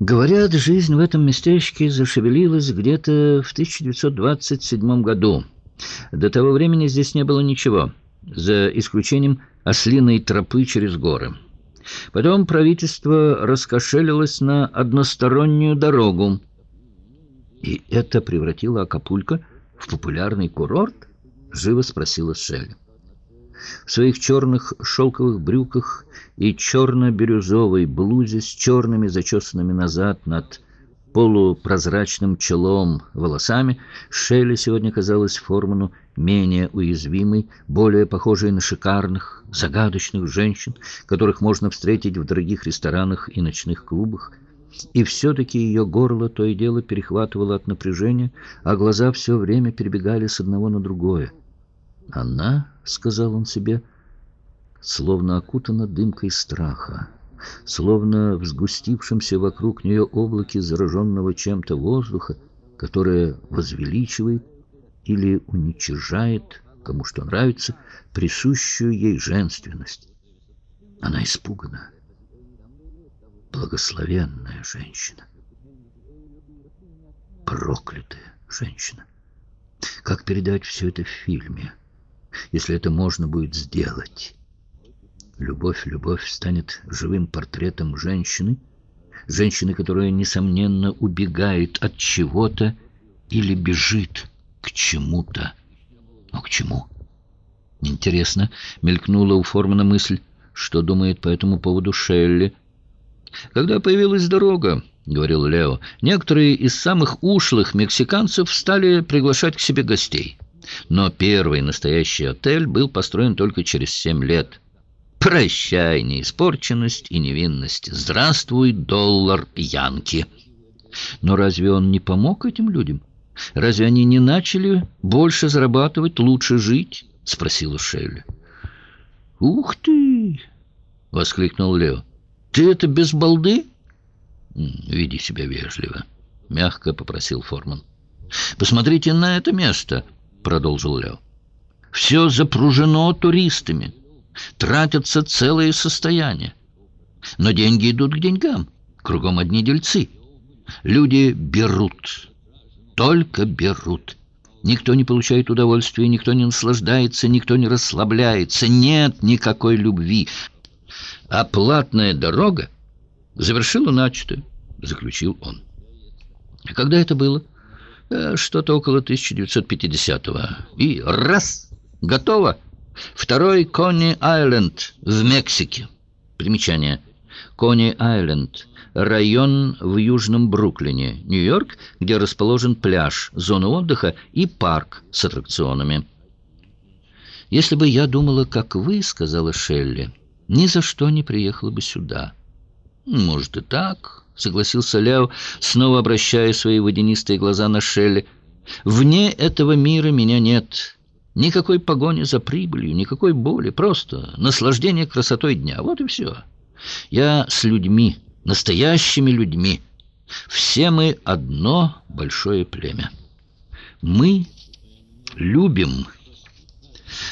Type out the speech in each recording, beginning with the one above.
Говорят, жизнь в этом местечке зашевелилась где-то в 1927 году. До того времени здесь не было ничего, за исключением ослиной тропы через горы. Потом правительство раскошелилось на одностороннюю дорогу. И это превратило Акапулько в популярный курорт? Живо спросила Шелли. В своих черных шелковых брюках и черно-бирюзовой блузе с черными зачесанными назад над полупрозрачным челом волосами, Шелли сегодня казалась Форману менее уязвимой, более похожей на шикарных, загадочных женщин, которых можно встретить в дорогих ресторанах и ночных клубах. И все-таки ее горло то и дело перехватывало от напряжения, а глаза все время перебегали с одного на другое. «Она», — сказал он себе, — словно окутана дымкой страха, словно в сгустившемся вокруг нее облаке зараженного чем-то воздуха, которое возвеличивает или уничижает, кому что нравится, присущую ей женственность. Она испугана. Благословенная женщина. Проклятая женщина. Как передать все это в фильме? Если это можно будет сделать. Любовь, любовь станет живым портретом женщины, женщины, которая, несомненно, убегает от чего-то или бежит к чему-то. Но к чему? Интересно, мелькнула у Формана мысль, что думает по этому поводу Шелли. «Когда появилась дорога, — говорил Лео, — некоторые из самых ушлых мексиканцев стали приглашать к себе гостей». Но первый настоящий отель был построен только через семь лет. Прощай, неиспорченность и невинность. Здравствуй, доллар Янки. Но разве он не помог этим людям? Разве они не начали больше зарабатывать, лучше жить? Спросила Шелли. Ух ты! Воскликнул Лео. Ты это без балды? Веди себя вежливо. Мягко попросил Форман. Посмотрите на это место продолжил Лео. «Все запружено туристами. Тратятся целые состояния. Но деньги идут к деньгам. Кругом одни дельцы. Люди берут. Только берут. Никто не получает удовольствия, никто не наслаждается, никто не расслабляется. Нет никакой любви. А платная дорога завершила начатое, заключил он. А когда это было? Э, что-то около 1950-го. И раз! Готово! Второй Кони-Айленд в Мексике. Примечание. Кони-Айленд. Район в Южном Бруклине, Нью-Йорк, где расположен пляж, зона отдыха и парк с аттракционами. «Если бы я думала, как вы, — сказала Шелли, — ни за что не приехала бы сюда». «Может, и так», — согласился Ляо, снова обращая свои водянистые глаза на Шелли. «Вне этого мира меня нет. Никакой погони за прибылью, никакой боли, просто наслаждение красотой дня. Вот и все. Я с людьми, настоящими людьми. Все мы одно большое племя. Мы любим».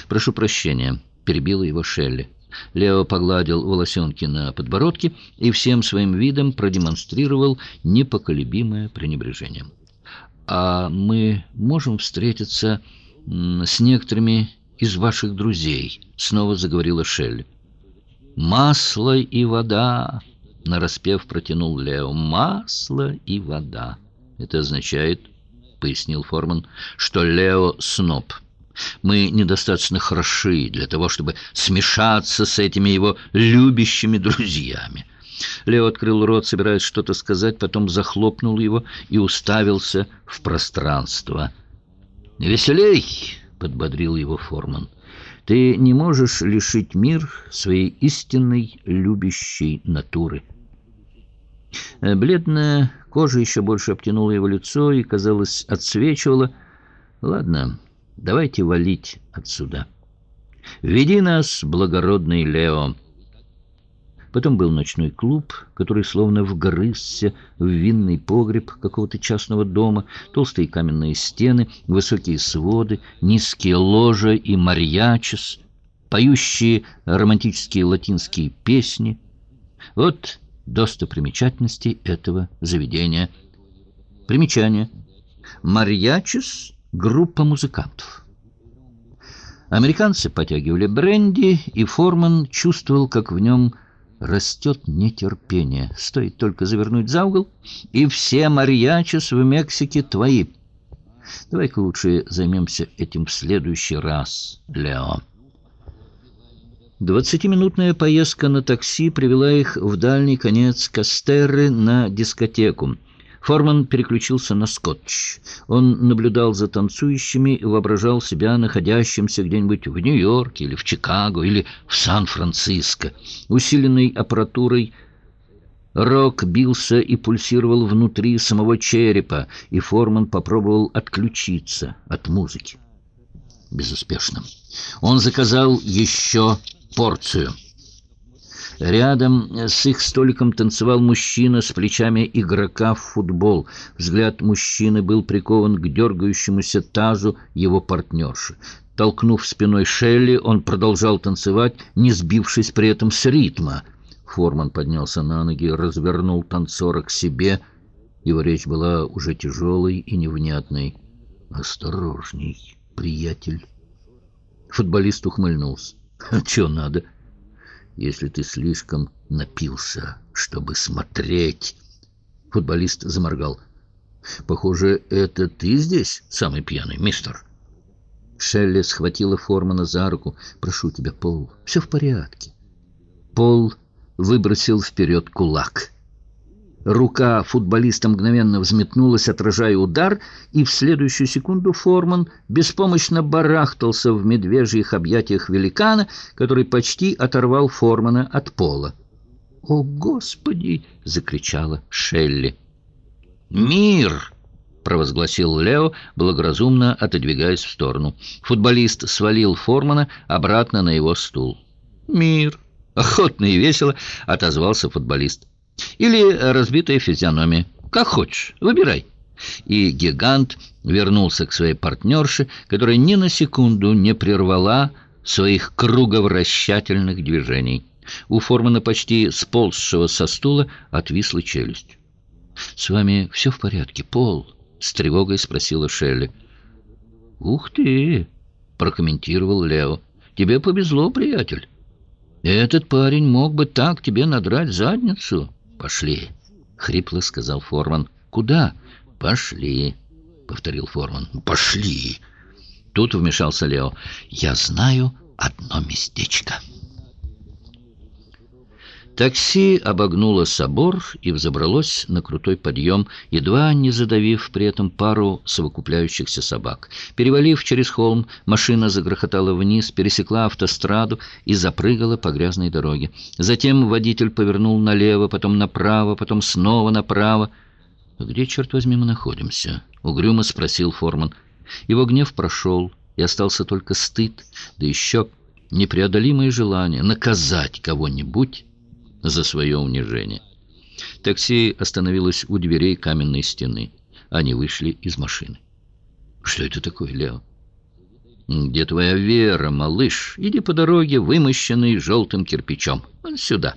«Прошу прощения», — перебила его Шелли. Лео погладил волосенки на подбородке и всем своим видом продемонстрировал непоколебимое пренебрежение. «А мы можем встретиться с некоторыми из ваших друзей?» — снова заговорила Шелли. «Масло и вода!» — нараспев протянул Лео. «Масло и вода!» Это означает, — пояснил Форман, — что Лео — сноб. Мы недостаточно хороши для того, чтобы смешаться с этими его любящими друзьями. Лео открыл рот, собираясь что-то сказать, потом захлопнул его и уставился в пространство. «Веселей!» — подбодрил его Форман. «Ты не можешь лишить мир своей истинной любящей натуры». Бледная кожа еще больше обтянула его лицо и, казалось, отсвечивала. «Ладно». Давайте валить отсюда. Веди нас, благородный Лео. Потом был ночной клуб, который словно вгрызся в винный погреб какого-то частного дома, толстые каменные стены, высокие своды, низкие ложа и марьячес, поющие романтические латинские песни. Вот достопримечательностей этого заведения. Примечание. Марьячес — группа музыкантов. Американцы потягивали бренди, и Форман чувствовал, как в нем растет нетерпение. Стоит только завернуть за угол, и все марьячес в Мексике твои. Давай-ка лучше займемся этим в следующий раз, Лео. Двадцатиминутная поездка на такси привела их в дальний конец Кастерры на дискотеку. Форман переключился на скотч. Он наблюдал за танцующими и воображал себя находящимся где-нибудь в Нью-Йорке или в Чикаго или в Сан-Франциско. Усиленной аппаратурой рок бился и пульсировал внутри самого черепа, и Форман попробовал отключиться от музыки. Безуспешно. Он заказал еще порцию. Рядом с их столиком танцевал мужчина с плечами игрока в футбол. Взгляд мужчины был прикован к дергающемуся тазу его партнерши. Толкнув спиной Шелли, он продолжал танцевать, не сбившись при этом с ритма. Форман поднялся на ноги, развернул танцора к себе. Его речь была уже тяжелой и невнятной. «Осторожней, приятель!» Футболист ухмыльнулся. «А что надо?» Если ты слишком напился, чтобы смотреть. Футболист заморгал. Похоже, это ты здесь самый пьяный, мистер. Шелли схватила Формана за руку. Прошу тебя, Пол, все в порядке. Пол выбросил вперед кулак. Рука футболиста мгновенно взметнулась, отражая удар, и в следующую секунду Форман беспомощно барахтался в медвежьих объятиях великана, который почти оторвал Формана от пола. «О, Господи!» — закричала Шелли. «Мир!» — провозгласил Лео, благоразумно отодвигаясь в сторону. Футболист свалил Формана обратно на его стул. «Мир!» — охотно и весело отозвался футболист. Или разбитая физиономия. Как хочешь, выбирай. И гигант вернулся к своей партнерше, которая ни на секунду не прервала своих круговращательных движений. У Формана почти сползшего со стула отвисла челюсть. «С вами все в порядке, Пол?» — с тревогой спросила Шелли. «Ух ты!» — прокомментировал Лео. «Тебе повезло, приятель. Этот парень мог бы так тебе надрать задницу». «Пошли», — хрипло сказал Форман. «Куда?» «Пошли», — повторил Форман. «Пошли». Тут вмешался Лео. «Я знаю одно местечко». Такси обогнуло собор и взобралось на крутой подъем, едва не задавив при этом пару совокупляющихся собак. Перевалив через холм, машина загрохотала вниз, пересекла автостраду и запрыгала по грязной дороге. Затем водитель повернул налево, потом направо, потом снова направо. «Где, черт возьми, мы находимся?» — угрюмо спросил Форман. Его гнев прошел, и остался только стыд, да еще непреодолимое желание наказать кого-нибудь, за свое унижение. Такси остановилось у дверей каменной стены. Они вышли из машины. «Что это такое, Лео?» «Где твоя вера, малыш? Иди по дороге, вымощенной желтым кирпичом. Вон сюда».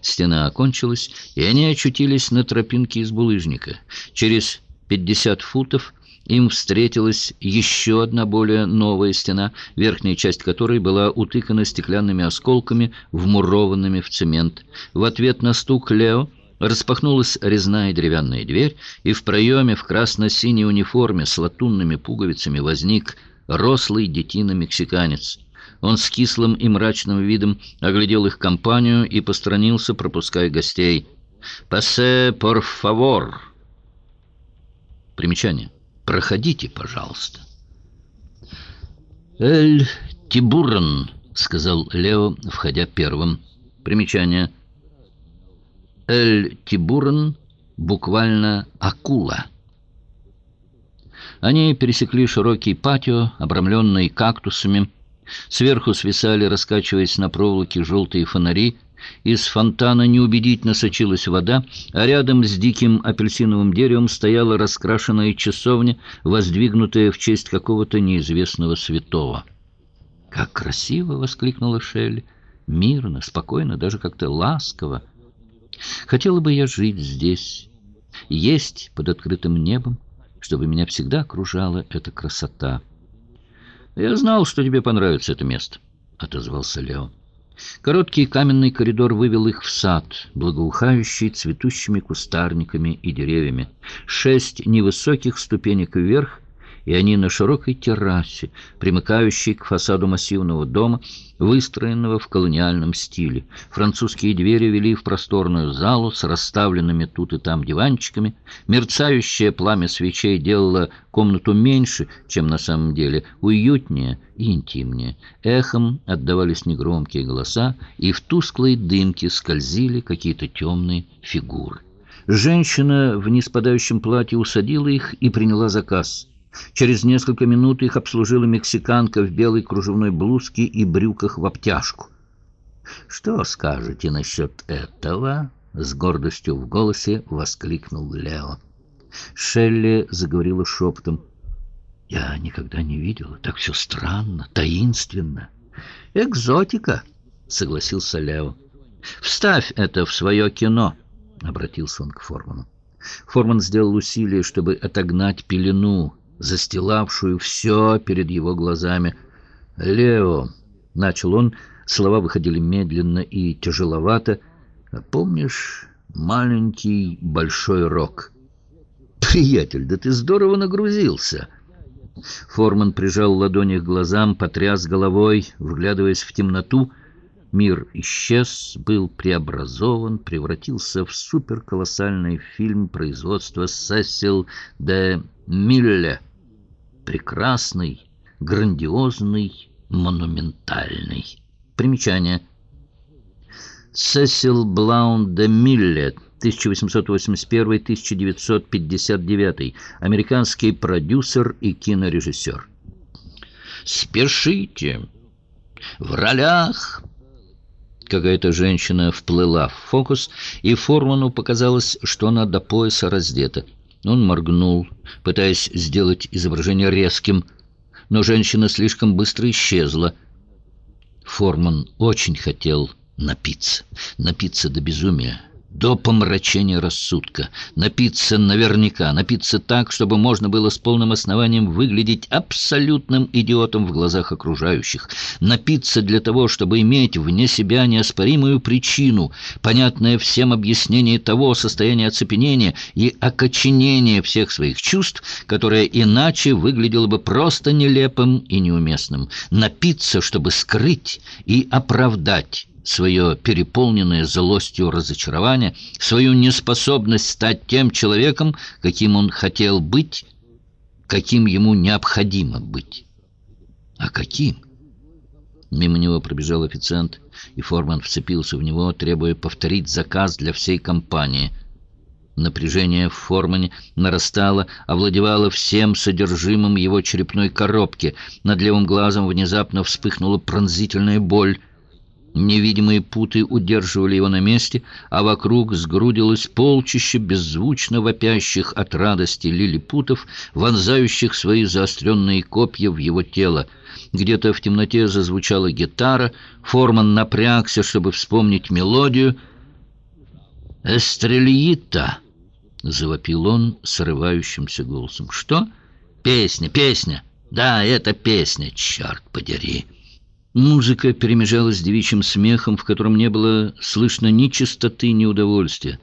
Стена окончилась, и они очутились на тропинке из булыжника. Через пятьдесят футов им встретилась еще одна более новая стена, верхняя часть которой была утыкана стеклянными осколками, вмурованными в цемент. В ответ на стук Лео распахнулась резная деревянная дверь, и в проеме в красно-синей униформе с латунными пуговицами возник рослый детина-мексиканец. Он с кислым и мрачным видом оглядел их компанию и постранился, пропуская гостей. «Пассе, пор фавор!» Примечание. Проходите, пожалуйста. «Эль Тибуран», — сказал Лео, входя первым. Примечание. «Эль Тибуран» буквально «акула». Они пересекли широкий патио, обрамленный кактусами. Сверху свисали, раскачиваясь на проволоке, желтые фонари — из фонтана неубедительно сочилась вода, а рядом с диким апельсиновым деревом стояла раскрашенная часовня, воздвигнутая в честь какого-то неизвестного святого. «Как красиво!» — воскликнула Шелли. «Мирно, спокойно, даже как-то ласково». Хотела бы я жить здесь, есть под открытым небом, чтобы меня всегда окружала эта красота. «Я знал, что тебе понравится это место», — отозвался Лео. Короткий каменный коридор вывел их в сад, благоухающий цветущими кустарниками и деревьями. Шесть невысоких ступенек вверх и они на широкой террасе, примыкающей к фасаду массивного дома, выстроенного в колониальном стиле. Французские двери вели в просторную залу с расставленными тут и там диванчиками. Мерцающее пламя свечей делало комнату меньше, чем на самом деле, уютнее и интимнее. Эхом отдавались негромкие голоса, и в тусклой дымке скользили какие-то темные фигуры. Женщина в неспадающем платье усадила их и приняла заказ — Через несколько минут их обслужила мексиканка в белой кружевной блузке и брюках в обтяжку. «Что скажете насчет этого?» — с гордостью в голосе воскликнул Лео. Шелли заговорила шепотом. «Я никогда не видела. Так все странно, таинственно. Экзотика!» — согласился Лео. «Вставь это в свое кино!» — обратился он к Форману. Форман сделал усилие, чтобы отогнать пелену, застилавшую все перед его глазами. «Лео!» — начал он, слова выходили медленно и тяжеловато. «Помнишь маленький большой рок?» «Приятель, да ты здорово нагрузился!» Форман прижал ладони к глазам, потряс головой, вглядываясь в темноту. Мир исчез, был преобразован, превратился в суперколоссальный фильм производства Сесил де Милле прекрасный, грандиозный, монументальный. Примечание. Сесил Блаун де Миллет, 1881-1959, американский продюсер и кинорежиссер. «Спешите! В ролях!» Какая-то женщина вплыла в фокус, и Форману показалось, что она до пояса раздета. Он моргнул, пытаясь сделать изображение резким, но женщина слишком быстро исчезла. Форман очень хотел напиться, напиться до безумия до помрачения рассудка, напиться наверняка, напиться так, чтобы можно было с полным основанием выглядеть абсолютным идиотом в глазах окружающих, напиться для того, чтобы иметь вне себя неоспоримую причину, понятное всем объяснение того состояния оцепенения и окоченения всех своих чувств, которое иначе выглядело бы просто нелепым и неуместным, напиться, чтобы скрыть и оправдать свое переполненное злостью разочарование, свою неспособность стать тем человеком, каким он хотел быть, каким ему необходимо быть. А каким? Мимо него пробежал официант, и Форман вцепился в него, требуя повторить заказ для всей компании. Напряжение в Формане нарастало, овладевало всем содержимым его черепной коробки. Над левым глазом внезапно вспыхнула пронзительная боль — Невидимые путы удерживали его на месте, а вокруг сгрудилось полчище беззвучно вопящих от радости лилипутов, вонзающих свои заостренные копья в его тело. Где-то в темноте зазвучала гитара, Форман напрягся, чтобы вспомнить мелодию. «Эстрельита!» — завопил он срывающимся голосом. «Что? Песня, песня! Да, это песня, черт подери!» Музыка перемежалась с девичьим смехом, в котором не было слышно ни чистоты, ни удовольствия.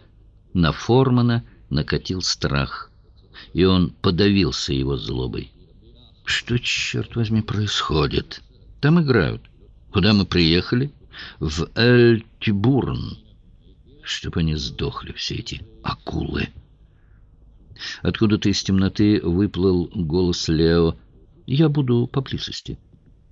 На Формана накатил страх, и он подавился его злобой. «Что, черт возьми, происходит? Там играют. Куда мы приехали? В Эль-Тибурн. Чтоб они сдохли, все эти акулы!» Откуда-то из темноты выплыл голос Лео. «Я буду поблизости».